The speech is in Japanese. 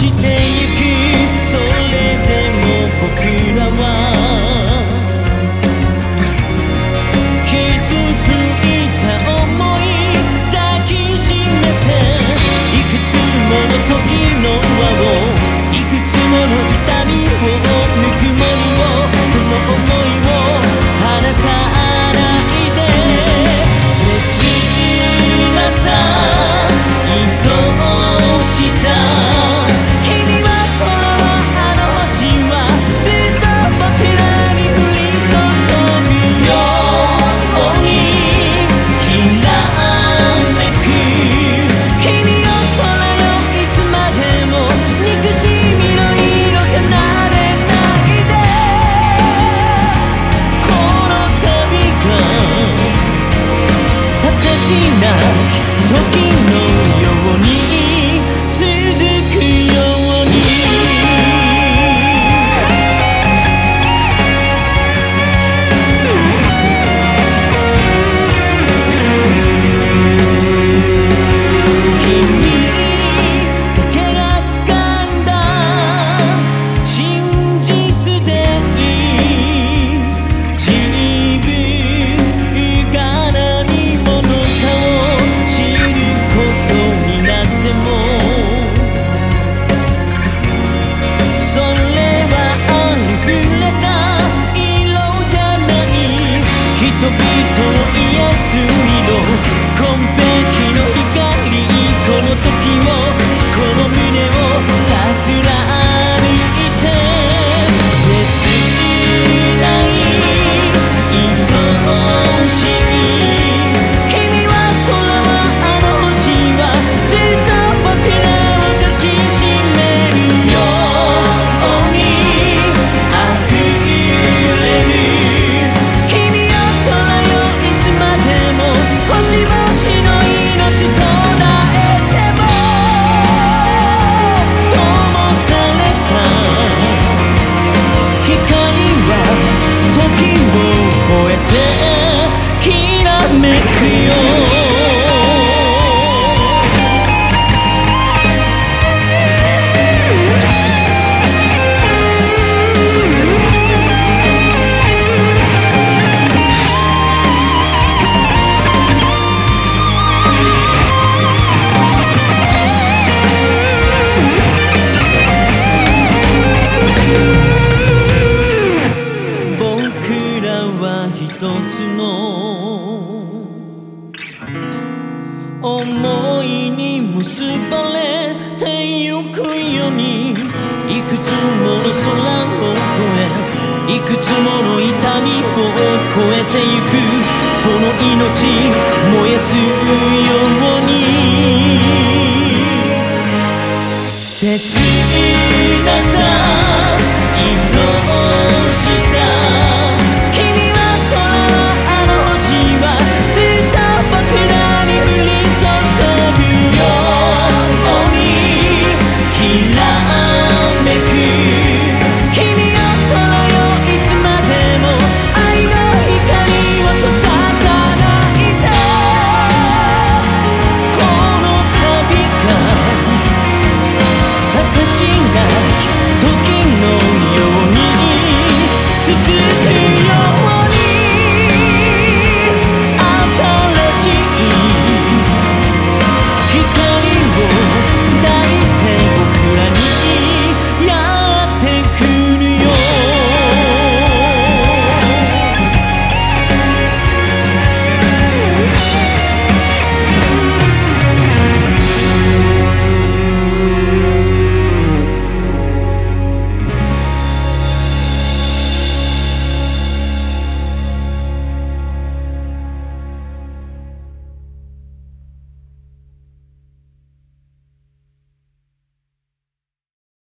してしな時のように結ばれてゆくようにいくつもの空を越えいくつもの痛みを越えてゆくその命燃やすように。切なさ